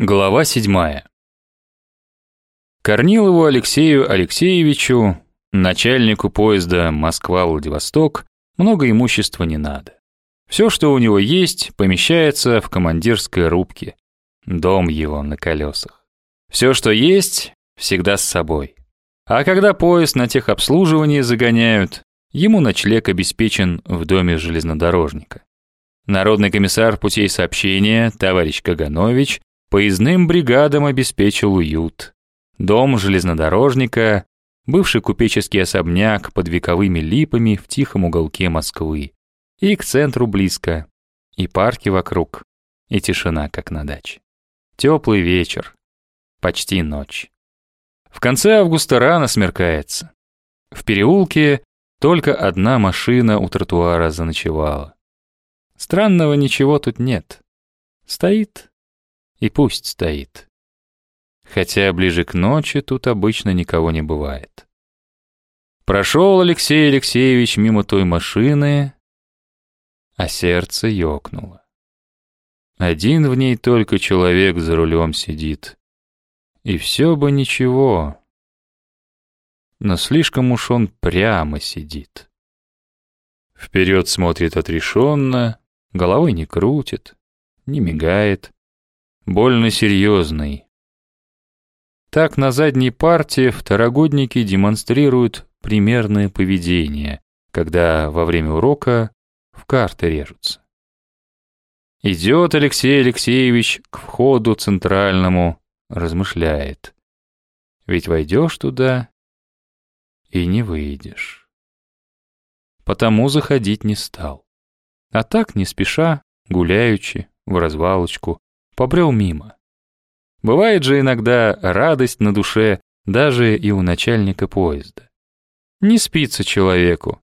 Глава седьмая. Корнилову Алексею Алексеевичу, начальнику поезда Москва-Владивосток, много имущества не надо. Все, что у него есть, помещается в командирской рубке. Дом его на колесах. Все, что есть, всегда с собой. А когда поезд на техобслуживание загоняют, ему ночлег обеспечен в доме железнодорожника. Народный комиссар путей сообщения, товарищ Каганович, Поездным бригадам обеспечил уют. Дом железнодорожника, бывший купеческий особняк под вековыми липами в тихом уголке Москвы. И к центру близко, и парки вокруг, и тишина, как на даче. Теплый вечер, почти ночь. В конце августа рано смеркается. В переулке только одна машина у тротуара заночевала. Странного ничего тут нет. Стоит и пусть стоит. Хотя ближе к ночи тут обычно никого не бывает. Прошел Алексей Алексеевич мимо той машины, а сердце ёкнуло. Один в ней только человек за рулем сидит. И все бы ничего. Но слишком уж он прямо сидит. Вперед смотрит отрешенно, головой не крутит, не мигает больно серьезный. Так на задней парте второгодники демонстрируют примерное поведение, когда во время урока в карты режутся. Идет Алексей Алексеевич к входу центральному, размышляет. Ведь войдешь туда и не выйдешь. Потому заходить не стал. А так, не спеша, гуляючи, в развалочку, побрел мимо. Бывает же иногда радость на душе даже и у начальника поезда. Не спится человеку.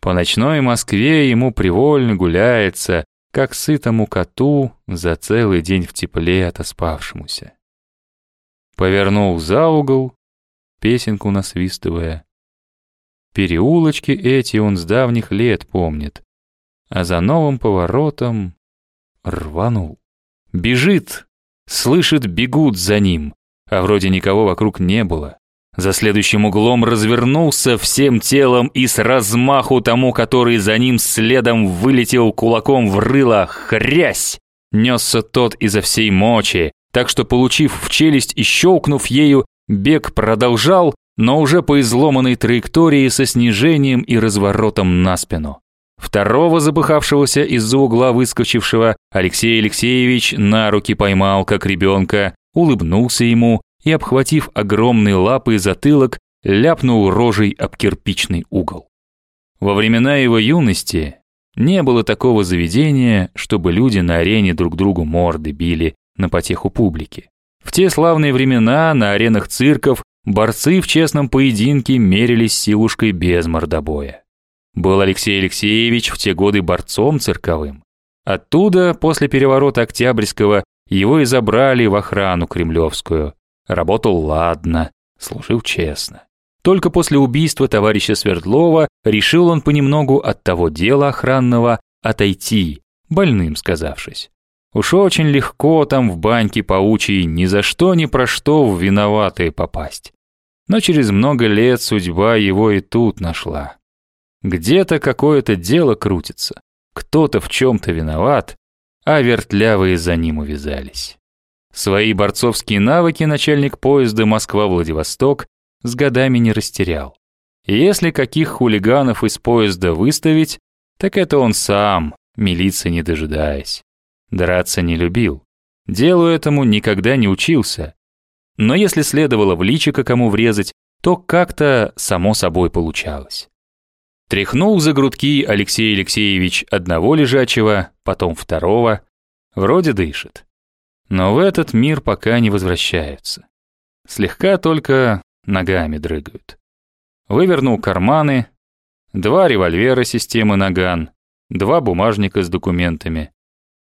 По ночной Москве ему привольно гуляется, как сытому коту за целый день в тепле отоспавшемуся. Повернул за угол, песенку насвистывая. Переулочки эти он с давних лет помнит, а за новым поворотом рванул. Бежит, слышит, бегут за ним, а вроде никого вокруг не было. За следующим углом развернулся всем телом и с размаху тому, который за ним следом вылетел кулаком в рыло, хрясь! Несся тот изо всей мочи, так что, получив в челюсть и щелкнув ею, бег продолжал, но уже по изломанной траектории со снижением и разворотом на спину. Второго запыхавшегося из-за угла выскочившего Алексей Алексеевич на руки поймал, как ребенка, улыбнулся ему и, обхватив огромные лапы затылок, ляпнул рожей об кирпичный угол. Во времена его юности не было такого заведения, чтобы люди на арене друг другу морды били на потеху публики. В те славные времена на аренах цирков борцы в честном поединке мерились силушкой без мордобоя. Был Алексей Алексеевич в те годы борцом цирковым. Оттуда, после переворота Октябрьского, его и забрали в охрану кремлевскую. Работал ладно, служил честно. Только после убийства товарища Свердлова решил он понемногу от того дела охранного отойти, больным сказавшись. Уж очень легко там в баньке паучьей ни за что ни про что в виноватые попасть. Но через много лет судьба его и тут нашла. Где-то какое-то дело крутится, кто-то в чем-то виноват, а вертлявые за ним увязались. Свои борцовские навыки начальник поезда Москва-Владивосток с годами не растерял. Если каких хулиганов из поезда выставить, так это он сам, милиции не дожидаясь. Драться не любил. Делу этому никогда не учился. Но если следовало в личико кому врезать, то как-то само собой получалось. Тряхнул за грудки Алексей Алексеевич одного лежачего, потом второго. Вроде дышит. Но в этот мир пока не возвращаются. Слегка только ногами дрыгают. Вывернул карманы, два револьвера системы «Наган», два бумажника с документами.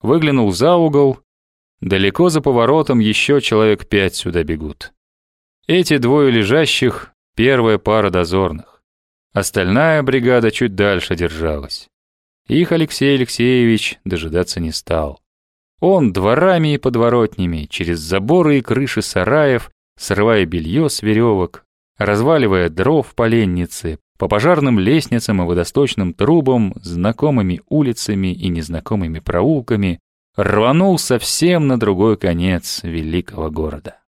Выглянул за угол. Далеко за поворотом еще человек пять сюда бегут. Эти двое лежащих — первая пара дозорных. Остальная бригада чуть дальше держалась. Их Алексей Алексеевич дожидаться не стал. Он дворами и подворотнями, через заборы и крыши сараев, срывая белье с веревок, разваливая дров в поленнице, по пожарным лестницам и водосточным трубам, знакомыми улицами и незнакомыми проулками, рванул совсем на другой конец великого города.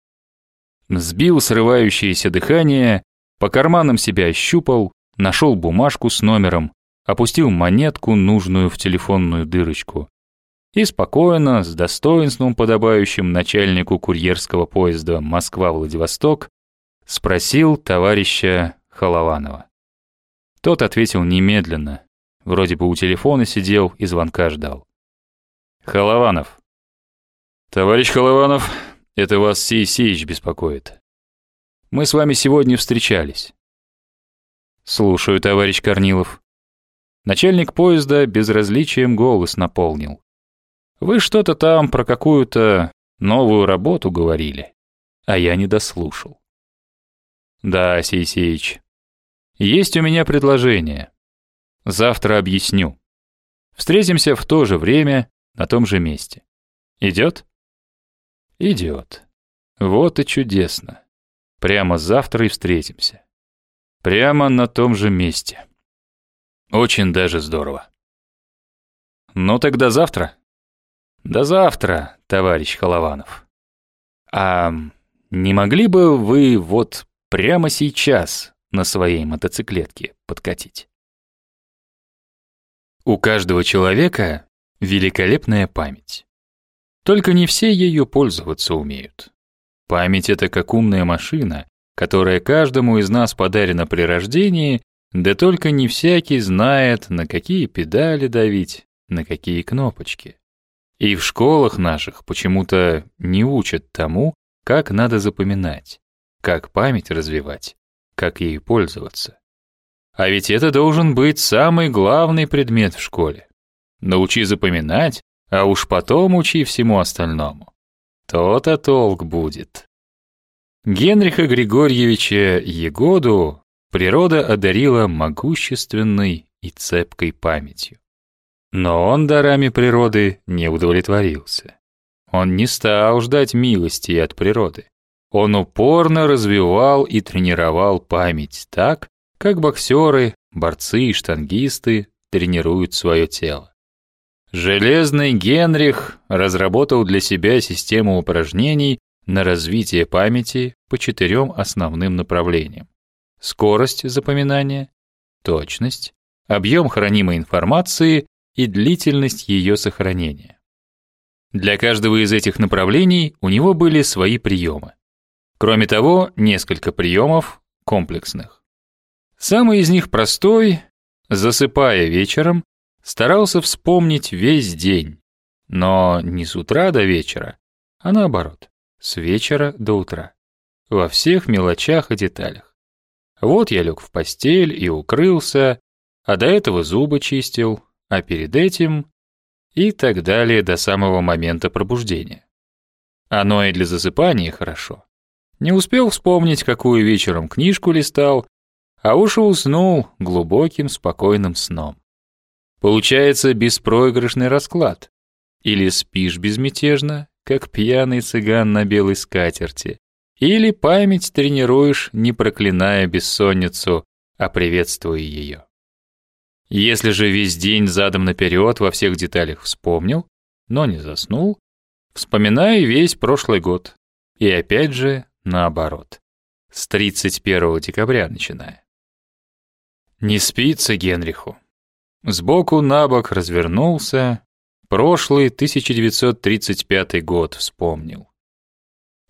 Сбил срывающееся дыхание, по карманам себя ощупал, нашел бумажку с номером, опустил монетку, нужную в телефонную дырочку, и спокойно, с достоинством подобающим начальнику курьерского поезда Москва-Владивосток, спросил товарища Холованова. Тот ответил немедленно, вроде бы у телефона сидел и звонка ждал. «Холованов». «Товарищ Холованов, это вас Сей Сеич беспокоит. Мы с вами сегодня встречались». «Слушаю, товарищ Корнилов». Начальник поезда безразличием голос наполнил. Вы что-то там про какую-то новую работу говорили, а я не дослушал. Да, Сейсеич, есть у меня предложение. Завтра объясню. Встретимся в то же время, на том же месте. Идет? Идет. Вот и чудесно. Прямо завтра и встретимся. Прямо на том же месте. Очень даже здорово. Ну тогда завтра. До завтра, товарищ Холованов. А не могли бы вы вот прямо сейчас на своей мотоциклетке подкатить? У каждого человека великолепная память. Только не все ею пользоваться умеют. Память — это как умная машина, которая каждому из нас подарена при рождении, да только не всякий знает, на какие педали давить, на какие кнопочки. И в школах наших почему-то не учат тому, как надо запоминать, как память развивать, как ей пользоваться. А ведь это должен быть самый главный предмет в школе. Научи запоминать, а уж потом учи всему остальному. То-то толк будет. Генриха Григорьевича Егоду природа одарила могущественной и цепкой памятью. Но он дарами природы не удовлетворился. Он не стал ждать милости от природы. Он упорно развивал и тренировал память так, как боксеры, борцы и штангисты тренируют свое тело. Железный Генрих разработал для себя систему упражнений на развитие памяти по четырем основным направлениям. Скорость запоминания, точность, объем хранимой информации и длительность ее сохранения. Для каждого из этих направлений у него были свои приемы. Кроме того, несколько приемов комплексных. Самый из них простой, засыпая вечером, старался вспомнить весь день, но не с утра до вечера, а наоборот, с вечера до утра, во всех мелочах и деталях. Вот я лег в постель и укрылся, а до этого зубы чистил, а перед этим и так далее до самого момента пробуждения. Оно и для засыпания хорошо. Не успел вспомнить, какую вечером книжку листал, а уж и уснул глубоким спокойным сном. Получается беспроигрышный расклад. Или спишь безмятежно, как пьяный цыган на белой скатерти, или память тренируешь, не проклиная бессонницу, а приветствуя ее. Если же весь день задом наперед во всех деталях вспомнил, но не заснул, вспоминай весь прошлый год. И опять же наоборот. С 31 декабря начиная. Не спится Генриху. Сбоку на бок развернулся, прошлый 1935 год вспомнил.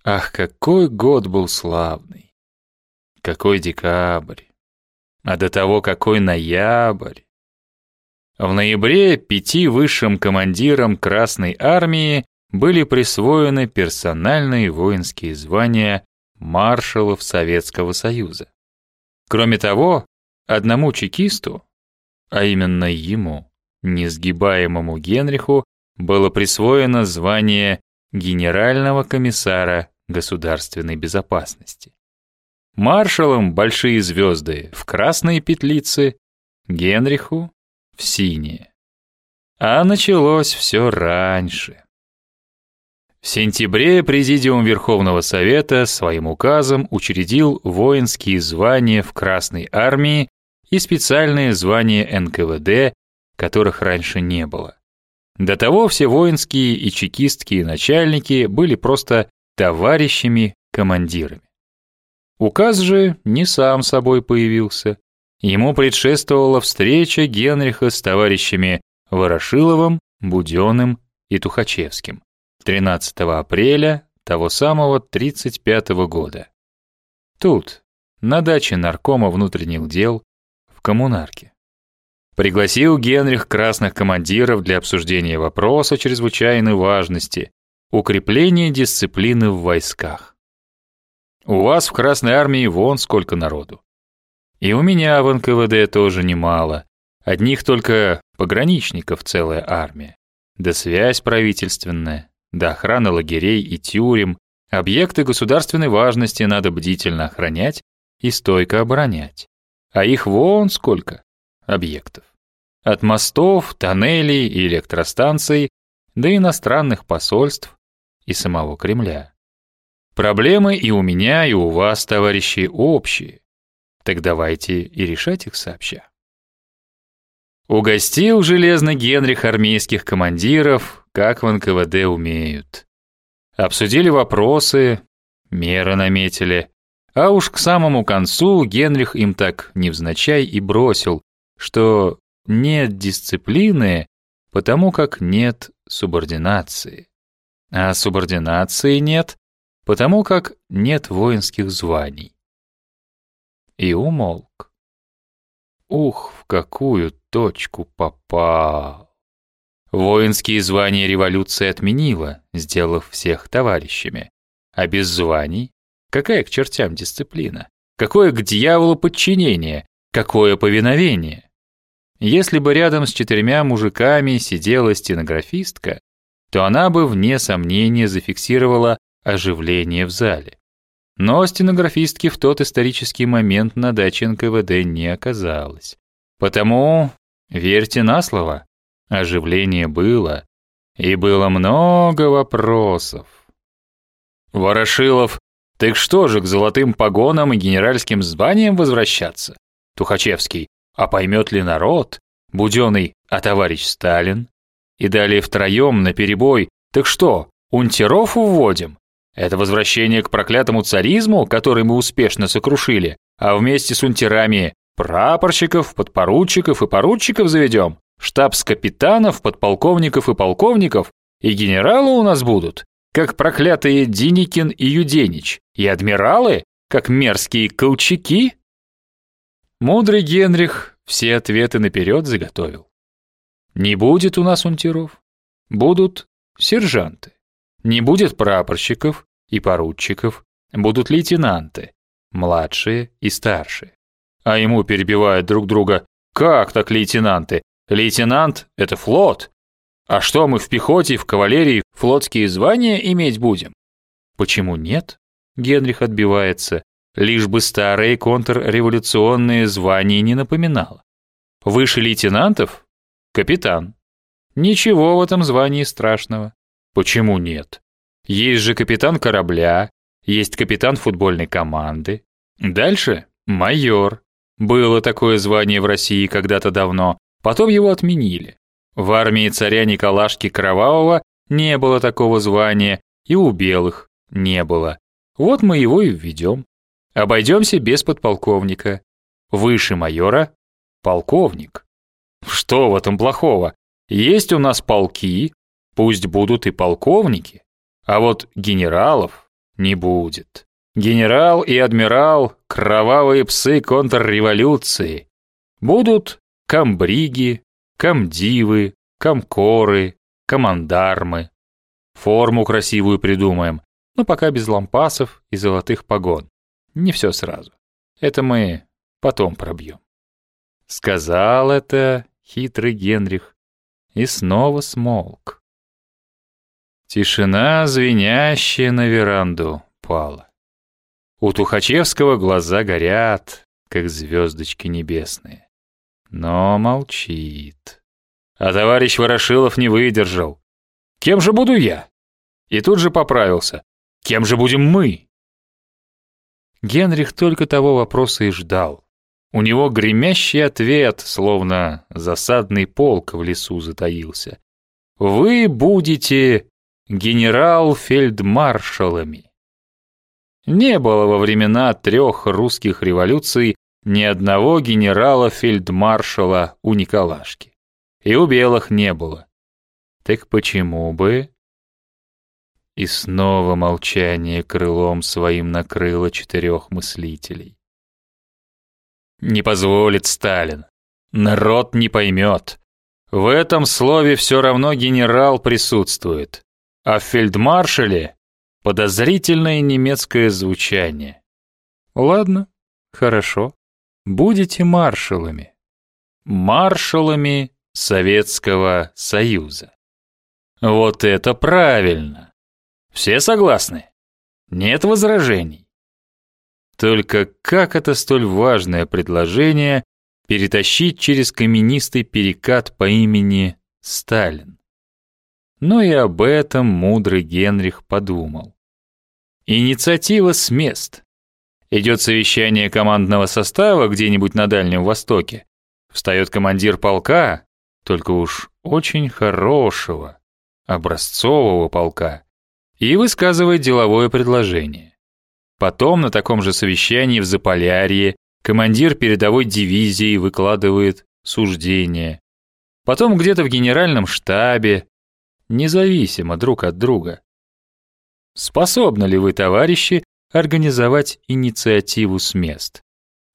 Ах, какой год был славный! Какой декабрь! А до того какой ноябрь! В ноябре пяти высшим командирам Красной Армии были присвоены персональные воинские звания маршалов Советского Союза. Кроме того, одному чекисту, а именно ему, несгибаемому Генриху, было присвоено звание генерального комиссара государственной безопасности. Маршалом большие звезды в красные петлицы, Генриху в синее. А началось все раньше. В сентябре Президиум Верховного Совета своим указом учредил воинские звания в Красной Армии и специальные звания НКВД, которых раньше не было. До того все воинские и чекистские начальники были просто товарищами-командирами. Указ же не сам собой появился. Ему предшествовала встреча Генриха с товарищами Ворошиловым, Буденным и Тухачевским 13 апреля того самого 35 -го года. Тут, на даче наркома внутренних дел, в коммунарке. Пригласил Генрих красных командиров для обсуждения вопроса чрезвычайной важности – укрепления дисциплины в войсках. У вас в Красной армии вон сколько народу. И у меня в НКВД тоже немало. Одних только пограничников целая армия. Да связь правительственная, да охрана лагерей и тюрем. Объекты государственной важности надо бдительно охранять и стойко оборонять. А их вон сколько объектов. От мостов, тоннелей и электростанций до иностранных посольств и самого Кремля. Проблемы и у меня, и у вас, товарищи, общие. Так давайте и решать их сообща. Угостил железный Генрих армейских командиров, как в НКВД умеют. Обсудили вопросы, меры наметили. А уж к самому концу Генрих им так невзначай и бросил, что нет дисциплины, потому как нет субординации. А субординации нет, потому как нет воинских званий. И умолк. Ух, в какую точку попал. Воинские звания революция отменила, сделав всех товарищами. А без званий какая к чертям дисциплина? Какое к дьяволу подчинение? Какое повиновение? Если бы рядом с четырьмя мужиками сидела стенографистка, то она бы вне сомнения зафиксировала оживление в зале. Но стенографистки в тот исторический момент на даче НКВД не оказалось. Потому верьте на слово, оживление было, и было много вопросов. Ворошилов, так что же к золотым погонам и генеральским званиям возвращаться? Тухачевский, а поймет ли народ? Буденный, а товарищ Сталин? И далее втроем на перебой. Так что, унтеров уводим? Это возвращение к проклятому царизму, который мы успешно сокрушили, а вместе с унтерами прапорщиков, подпоручиков и поручиков заведем, штабс-капитанов, подполковников и полковников, и генералы у нас будут, как проклятые Диникин и Юденич, и адмиралы, как мерзкие колчаки. Мудрый Генрих все ответы наперед заготовил. Не будет у нас унтеров, будут сержанты. Не будет прапорщиков и поручиков, будут лейтенанты, младшие и старшие. А ему перебивают друг друга, как так лейтенанты? Лейтенант — это флот. А что мы в пехоте, в кавалерии флотские звания иметь будем? Почему нет? Генрих отбивается лишь бы старые контрреволюционные звания не напоминало. Выше лейтенантов — капитан. Ничего в этом звании страшного. Почему нет? Есть же капитан корабля, есть капитан футбольной команды. Дальше — майор. Было такое звание в России когда-то давно, потом его отменили. В армии царя Николашки Кровавого не было такого звания, и у белых не было. Вот мы его и введем. Обойдемся без подполковника. Выше майора — полковник. Что в этом плохого? Есть у нас полки, пусть будут и полковники. А вот генералов не будет. Генерал и адмирал — кровавые псы контрреволюции. Будут комбриги, комдивы, комкоры, командармы. Форму красивую придумаем, но пока без лампасов и золотых погон. Не все сразу. Это мы потом пробьем. Сказал это хитрый Генрих и снова смолк. Тишина, звенящая на веранду, пала. У Тухачевского глаза горят, как звездочки небесные. Но молчит. А товарищ Ворошилов не выдержал. Кем же буду я? И тут же поправился. Кем же будем мы? Генрих только того вопроса и ждал. У него гремящий ответ, словно засадный полк в лесу затаился. Вы будете генерал-фельдмаршалами. Не было во времена трех русских революций ни одного генерала-фельдмаршала у Николашки. И у белых не было. Так почему бы? И снова молчание крылом своим накрыло четырех мыслителей. Не позволит Сталин. Народ не поймет. В этом слове все равно генерал присутствует. А в фельдмаршале подозрительное немецкое звучание. Ладно, хорошо. Будете маршалами. Маршалами Советского Союза. Вот это правильно. Все согласны? Нет возражений. Только как это столь важное предложение перетащить через каменистый перекат по имени Сталин? Но и об этом мудрый Генрих подумал. Инициатива с мест. Идет совещание командного состава где-нибудь на Дальнем Востоке. Встает командир полка, только уж очень хорошего, образцового полка, и высказывает деловое предложение. Потом на таком же совещании в Заполярье командир передовой дивизии выкладывает суждение. Потом где-то в генеральном штабе, независимо друг от друга. Способны ли вы, товарищи, организовать инициативу с мест?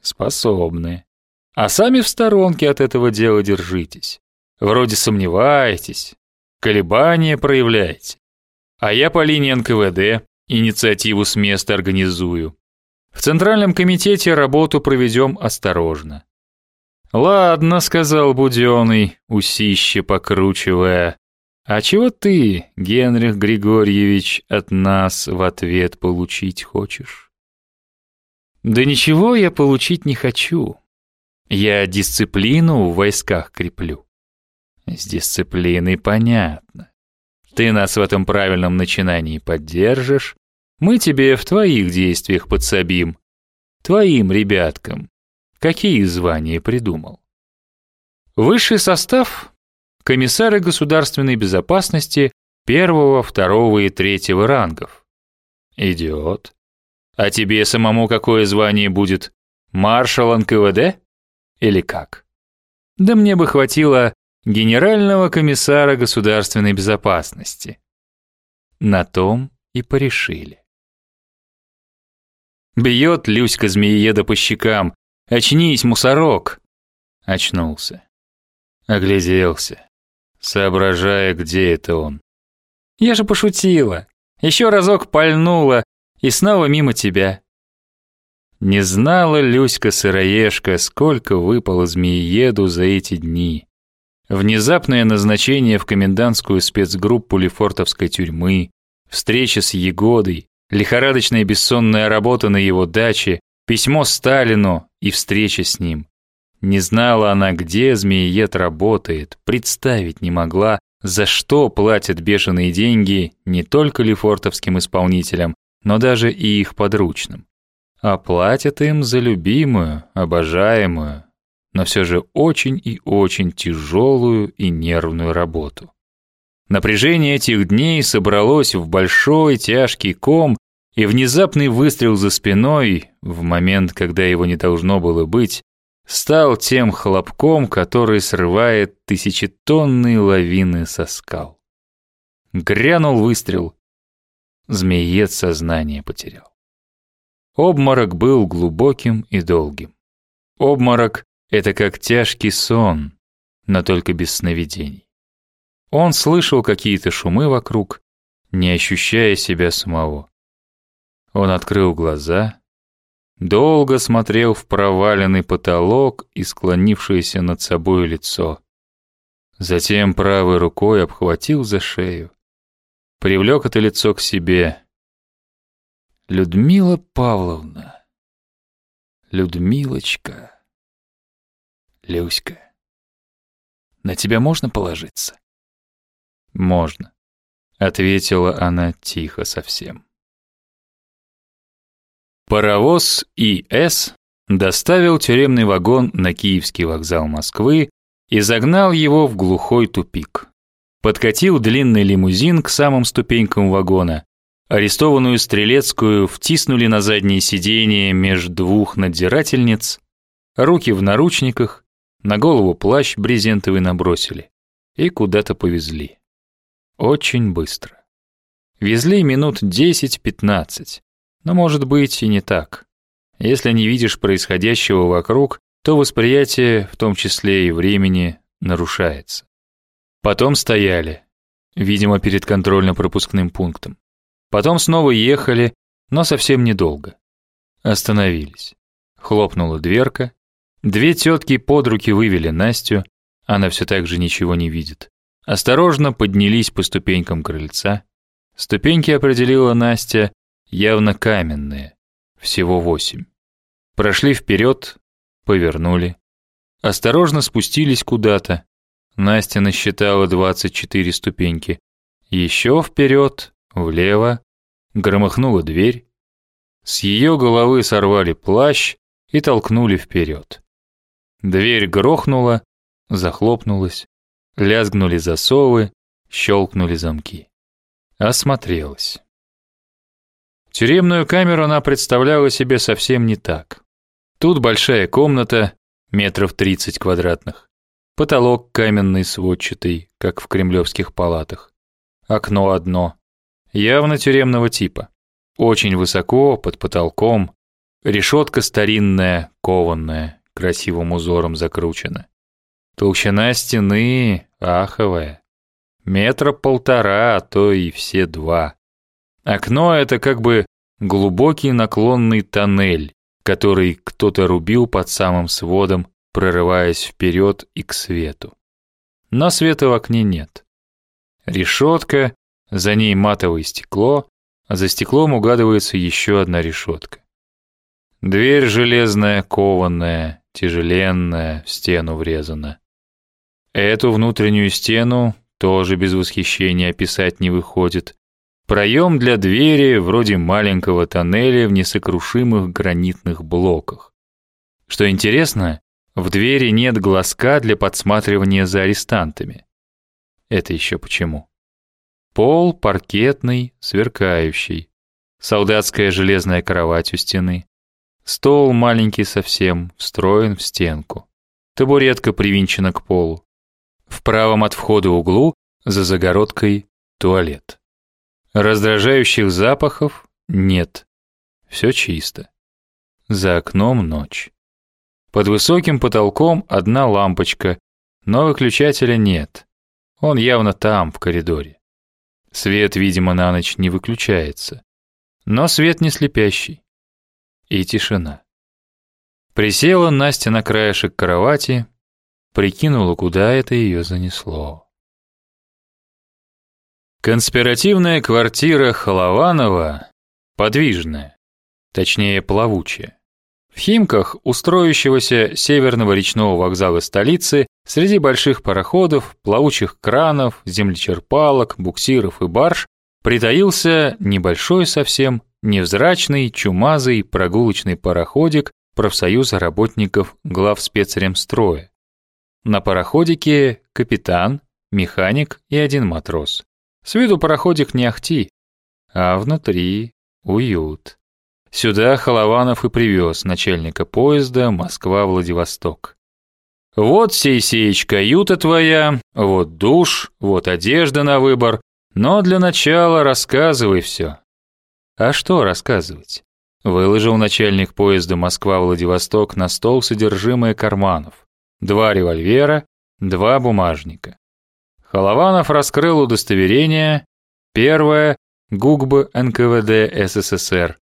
Способны. А сами в сторонке от этого дела держитесь. Вроде сомневаетесь, колебания проявляете. А я по линии НКВД инициативу с места организую. В Центральном комитете работу проведем осторожно. «Ладно», — сказал Будённый, усище покручивая. «А чего ты, Генрих Григорьевич, от нас в ответ получить хочешь?» «Да ничего я получить не хочу. Я дисциплину в войсках креплю». «С дисциплиной понятно. Ты нас в этом правильном начинании поддержишь, мы тебе в твоих действиях подсобим. Твоим ребяткам. Какие звания придумал? Высший состав – комиссары государственной безопасности первого, второго и третьего рангов. Идет. А тебе самому какое звание будет? Маршал НКВД? Или как? Да мне бы хватило генерального комиссара государственной безопасности. На том и порешили. Бьет Люська змеееда по щекам. «Очнись, мусорок!» Очнулся. Огляделся, соображая, где это он. «Я же пошутила. Еще разок пальнула, и снова мимо тебя». Не знала Люська-сыроежка, сколько выпало змеееду за эти дни. Внезапное назначение в комендантскую спецгруппу Лефортовской тюрьмы, встреча с Егодой, лихорадочная бессонная работа на его даче, письмо Сталину и встреча с ним. Не знала она, где Змеиед работает, представить не могла, за что платят бешеные деньги не только лефортовским исполнителям, но даже и их подручным. А платят им за любимую, обожаемую, но все же очень и очень тяжелую и нервную работу. Напряжение этих дней собралось в большой тяжкий ком, и внезапный выстрел за спиной, в момент, когда его не должно было быть, стал тем хлопком, который срывает тысячетонные лавины со скал. Грянул выстрел. Змеец сознание потерял. Обморок был глубоким и долгим. Обморок это как тяжкий сон, но только без сновидений. Он слышал какие-то шумы вокруг, не ощущая себя самого. Он открыл глаза, долго смотрел в проваленный потолок и склонившееся над собой лицо. Затем правой рукой обхватил за шею, привлек это лицо к себе. Людмила Павловна, Людмилочка. Люська, на тебя можно положиться? Можно. ответила она тихо совсем. Паровоз ИС доставил тюремный вагон на Киевский вокзал Москвы и загнал его в глухой тупик. Подкатил длинный лимузин к самым ступенькам вагона. Арестованную Стрелецкую втиснули на заднее сиденье между двух надзирательниц, руки в наручниках, на голову плащ брезентовый набросили и куда-то повезли. Очень быстро. Везли минут 10-15, но может быть и не так. Если не видишь происходящего вокруг, то восприятие, в том числе и времени, нарушается. Потом стояли, видимо, перед контрольно-пропускным пунктом. Потом снова ехали, но совсем недолго. Остановились. Хлопнула дверка, Две тетки под руки вывели Настю, она все так же ничего не видит. Осторожно поднялись по ступенькам крыльца. Ступеньки определила Настя явно каменные, всего восемь. Прошли вперед, повернули. Осторожно спустились куда-то. Настя насчитала 24 ступеньки. Еще вперед, влево, громыхнула дверь. С ее головы сорвали плащ и толкнули вперед. Дверь грохнула, захлопнулась, лязгнули засовы, щелкнули замки. Осмотрелась. Тюремную камеру она представляла себе совсем не так. Тут большая комната, метров 30 квадратных. Потолок каменный сводчатый, как в кремлевских палатах. Окно одно, явно тюремного типа. Очень высоко, под потолком. Решетка старинная, кованная, красивым узором закручена. Толщина стены аховая. Метра полтора, а то и все два. Окно — это как бы глубокий наклонный тоннель, который кто-то рубил под самым сводом, прорываясь вперед и к свету. Но света в окне нет. Решетка, за ней матовое стекло, а за стеклом угадывается еще одна решетка. Дверь железная, кованная, тяжеленная, в стену врезана. Эту внутреннюю стену тоже без восхищения описать не выходит. Проем для двери вроде маленького тоннеля в несокрушимых гранитных блоках. Что интересно, в двери нет глазка для подсматривания за арестантами. Это еще почему? Пол паркетный, сверкающий. Солдатская железная кровать у стены. Стол маленький совсем, встроен в стенку. Табуретка привинчена к полу. В правом от входа углу, за загородкой, туалет. Раздражающих запахов нет. Все чисто. За окном ночь. Под высоким потолком одна лампочка, но выключателя нет. Он явно там, в коридоре. Свет, видимо, на ночь не выключается. Но свет не слепящий и тишина. Присела Настя на краешек кровати, прикинула, куда это ее занесло. Конспиративная квартира Холованова подвижная, точнее плавучая. В Химках, устроившегося северного речного вокзала столицы, среди больших пароходов, плавучих кранов, землечерпалок, буксиров и барж притаился небольшой совсем невзрачный, чумазый прогулочный пароходик профсоюза работников глав спецремстроя. На пароходике капитан, механик и один матрос. С виду пароходик не ахти, а внутри уют. Сюда Холованов и привез начальника поезда Москва-Владивосток. Вот, Сейсеич, каюта твоя, вот душ, вот одежда на выбор, но для начала рассказывай все. А что рассказывать? Выложил начальник поезда Москва-Владивосток на стол содержимое карманов. Два револьвера, два бумажника. Холованов раскрыл удостоверение. Первое — ГУГБ НКВД СССР.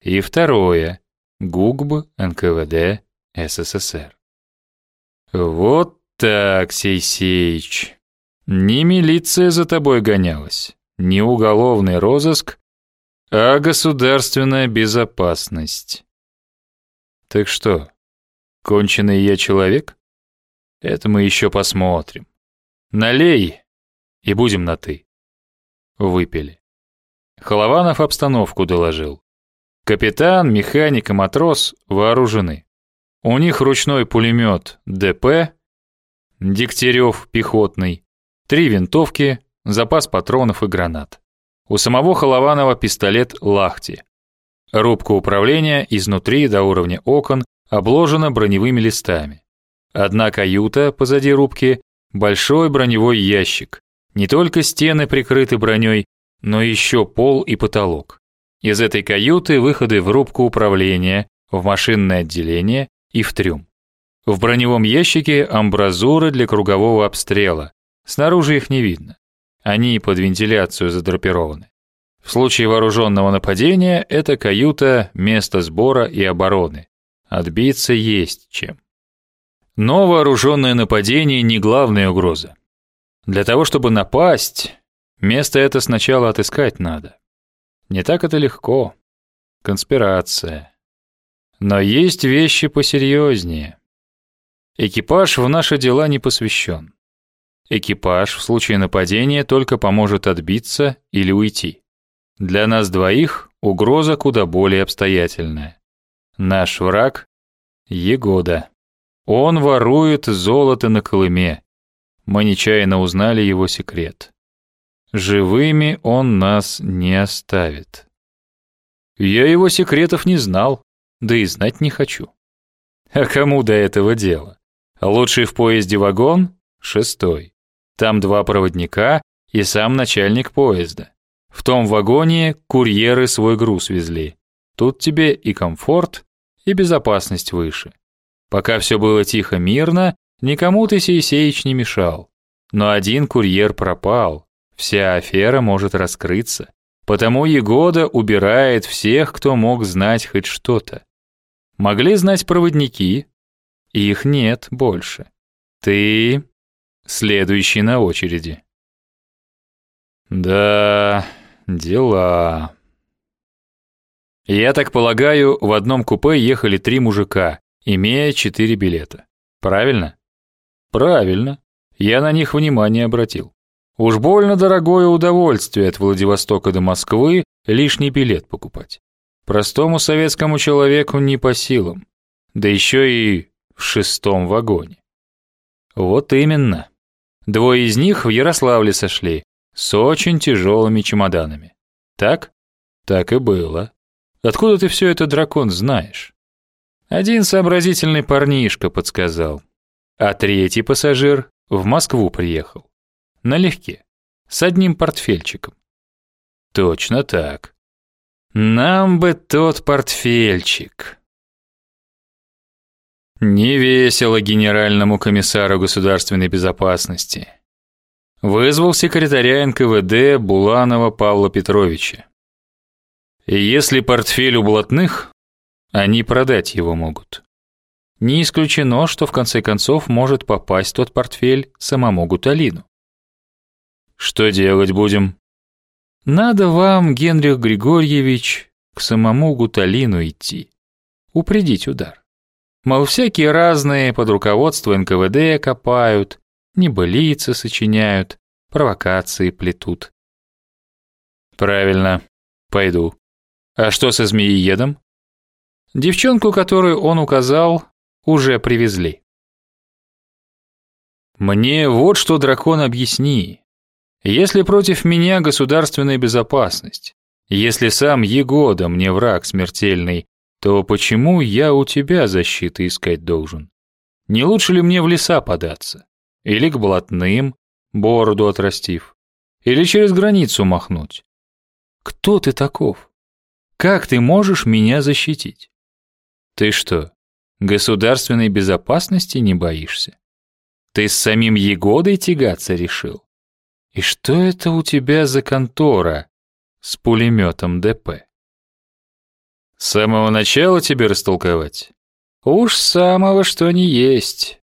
И второе — ГУГБ НКВД СССР. Вот так, Сейсеич. Не милиция за тобой гонялась, не уголовный розыск, а государственная безопасность. Так что, конченый я человек? Это мы еще посмотрим. Налей, и будем на «ты». Выпили. Холованов обстановку доложил. Капитан, механик и матрос вооружены. У них ручной пулемет ДП, Дегтярев пехотный, три винтовки, запас патронов и гранат. У самого Холованова пистолет Лахти. Рубка управления изнутри до уровня окон обложена броневыми листами. Одна каюта позади рубки – большой броневой ящик. Не только стены прикрыты броней, но еще пол и потолок. Из этой каюты выходы в рубку управления, в машинное отделение и в трюм. В броневом ящике амбразуры для кругового обстрела. Снаружи их не видно. Они под вентиляцию задрапированы. В случае вооруженного нападения эта каюта – место сбора и обороны. Отбиться есть чем. Но вооруженное нападение не главная угроза. Для того, чтобы напасть, место это сначала отыскать надо. Не так это легко. Конспирация. Но есть вещи посерьезнее. Экипаж в наши дела не посвящен. Экипаж в случае нападения только поможет отбиться или уйти. Для нас двоих угроза куда более обстоятельная. Наш враг — Егода. Он ворует золото на Колыме. Мы нечаянно узнали его секрет. Живыми он нас не оставит. Я его секретов не знал, да и знать не хочу. А кому до этого дела? Лучший в поезде вагон — шестой. Там два проводника и сам начальник поезда. В том вагоне курьеры свой груз везли. Тут тебе и комфорт, и безопасность выше. Пока все было тихо-мирно, никому ты Сейсеич не мешал. Но один курьер пропал, вся афера может раскрыться. Потому Егода убирает всех, кто мог знать хоть что-то. Могли знать проводники, их нет больше. Ты следующий на очереди. Да, дела. Я так полагаю, в одном купе ехали три мужика, имея четыре билета. Правильно? Правильно. Я на них внимание обратил. Уж больно дорогое удовольствие от Владивостока до Москвы лишний билет покупать. Простому советскому человеку не по силам. Да еще и в шестом вагоне. Вот именно. Двое из них в Ярославле сошли, с очень тяжелыми чемоданами. Так? Так и было. Откуда ты все это, дракон, знаешь? Один сообразительный парнишка подсказал. А третий пассажир в Москву приехал. Налегке. С одним портфельчиком. Точно так. Нам бы тот портфельчик. Не весело генеральному комиссару государственной безопасности. Вызвал секретаря НКВД Буланова Павла Петровича. И если портфель у блатных, они продать его могут. Не исключено, что в конце концов может попасть тот портфель самому Гуталину. Что делать будем? Надо вам, Генрих Григорьевич, к самому Гуталину идти. Упредить удар. Мол, всякие разные под руководство НКВД копают, небылицы сочиняют, провокации плетут. Правильно, пойду. А что со змеиедом? Девчонку, которую он указал, уже привезли. Мне вот что, дракон, объясни. Если против меня государственная безопасность, если сам Егода мне враг смертельный, то почему я у тебя защиты искать должен? Не лучше ли мне в леса податься? Или к блатным, бороду отрастив? Или через границу махнуть? Кто ты таков? Как ты можешь меня защитить? Ты что, государственной безопасности не боишься? Ты с самим Егодой тягаться решил? И что это у тебя за контора с пулеметом ДП? С самого начала тебе растолковать? Уж самого что ни есть.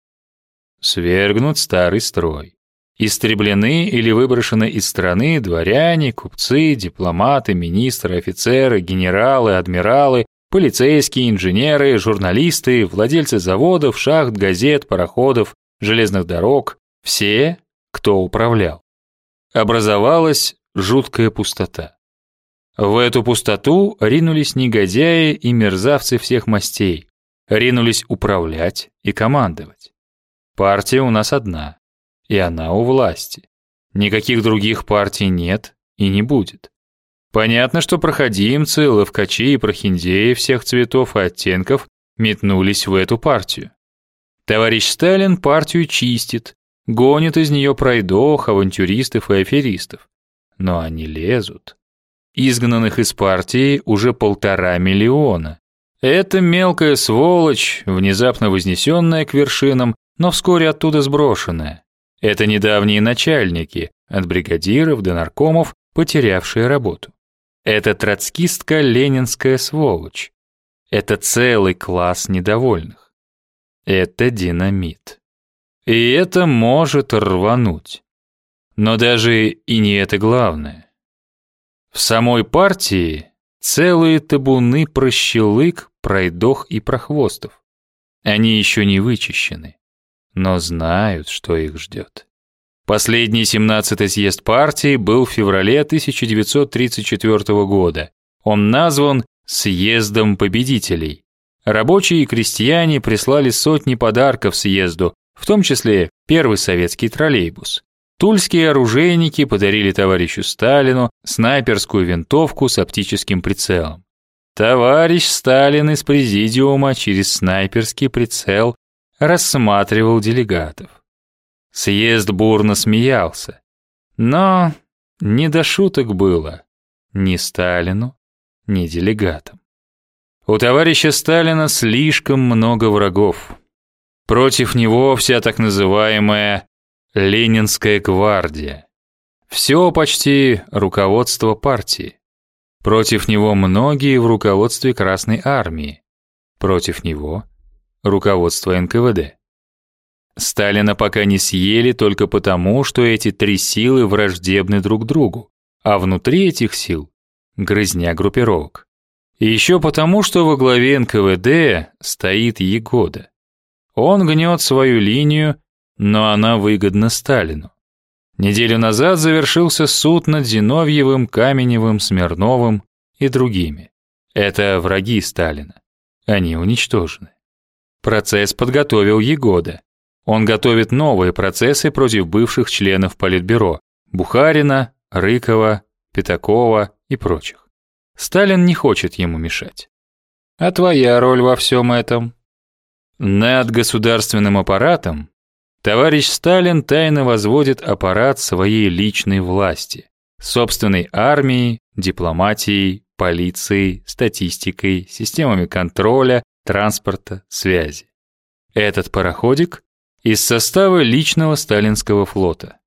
Свергнут старый строй. Истреблены или выброшены из страны дворяне, купцы, дипломаты, министры, офицеры, генералы, адмиралы, полицейские, инженеры, журналисты, владельцы заводов, шахт, газет, пароходов, железных дорог, все, кто управлял образовалась жуткая пустота. В эту пустоту ринулись негодяи и мерзавцы всех мастей, ринулись управлять и командовать. Партия у нас одна, и она у власти. Никаких других партий нет и не будет. Понятно, что проходимцы, ловкачи и прохиндеи всех цветов и оттенков метнулись в эту партию. Товарищ Сталин партию чистит, гонит из нее пройдох, авантюристов и аферистов. Но они лезут. Изгнанных из партии уже полтора миллиона. Это мелкая сволочь, внезапно вознесенная к вершинам, но вскоре оттуда сброшенная. Это недавние начальники, от бригадиров до наркомов, потерявшие работу. Это троцкистка-ленинская сволочь. Это целый класс недовольных. Это динамит. И это может рвануть. Но даже и не это главное. В самой партии целые табуны прощелык, пройдох и прохвостов. Они еще не вычищены, но знают, что их ждет. Последний 17-й съезд партии был в феврале 1934 года. Он назван «Съездом победителей». Рабочие и крестьяне прислали сотни подарков съезду, в том числе первый советский троллейбус. Тульские оружейники подарили товарищу Сталину снайперскую винтовку с оптическим прицелом. Товарищ Сталин из президиума через снайперский прицел рассматривал делегатов. Съезд бурно смеялся. Но не до шуток было ни Сталину, ни делегатам. У товарища Сталина слишком много врагов. Против него вся так называемая Ленинская гвардия. Все почти руководство партии. Против него многие в руководстве Красной армии. Против него руководство НКВД. Сталина пока не съели только потому, что эти три силы враждебны друг другу, а внутри этих сил грызня группировок. И еще потому, что во главе НКВД стоит Егода. Он гнет свою линию но она выгодна Сталину. Неделю назад завершился суд над Зиновьевым, Каменевым, Смирновым и другими. Это враги Сталина. Они уничтожены. Процесс подготовил Егода. Он готовит новые процессы против бывших членов Политбюро Бухарина, Рыкова, Пятакова и прочих. Сталин не хочет ему мешать. А твоя роль во всем этом? Над государственным аппаратом Товарищ Сталин тайно возводит аппарат своей личной власти, собственной армией, дипломатией, полицией, статистикой, системами контроля, транспорта, связи. Этот пароходик из состава личного сталинского флота.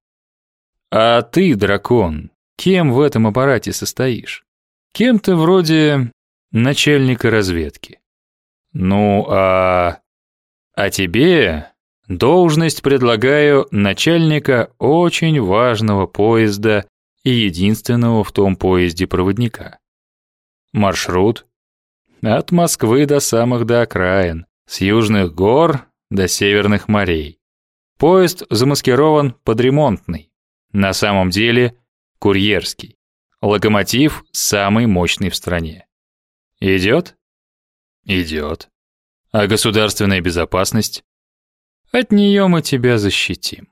А ты, дракон, кем в этом аппарате состоишь? Кем-то вроде начальника разведки. Ну, а... А тебе Должность предлагаю начальника очень важного поезда и единственного в том поезде проводника. Маршрут от Москвы до самых до окраин, с южных гор до северных морей. Поезд замаскирован под ремонтный. На самом деле курьерский. Локомотив самый мощный в стране. Идет? Идет. А государственная безопасность? От нее мы тебя защитим.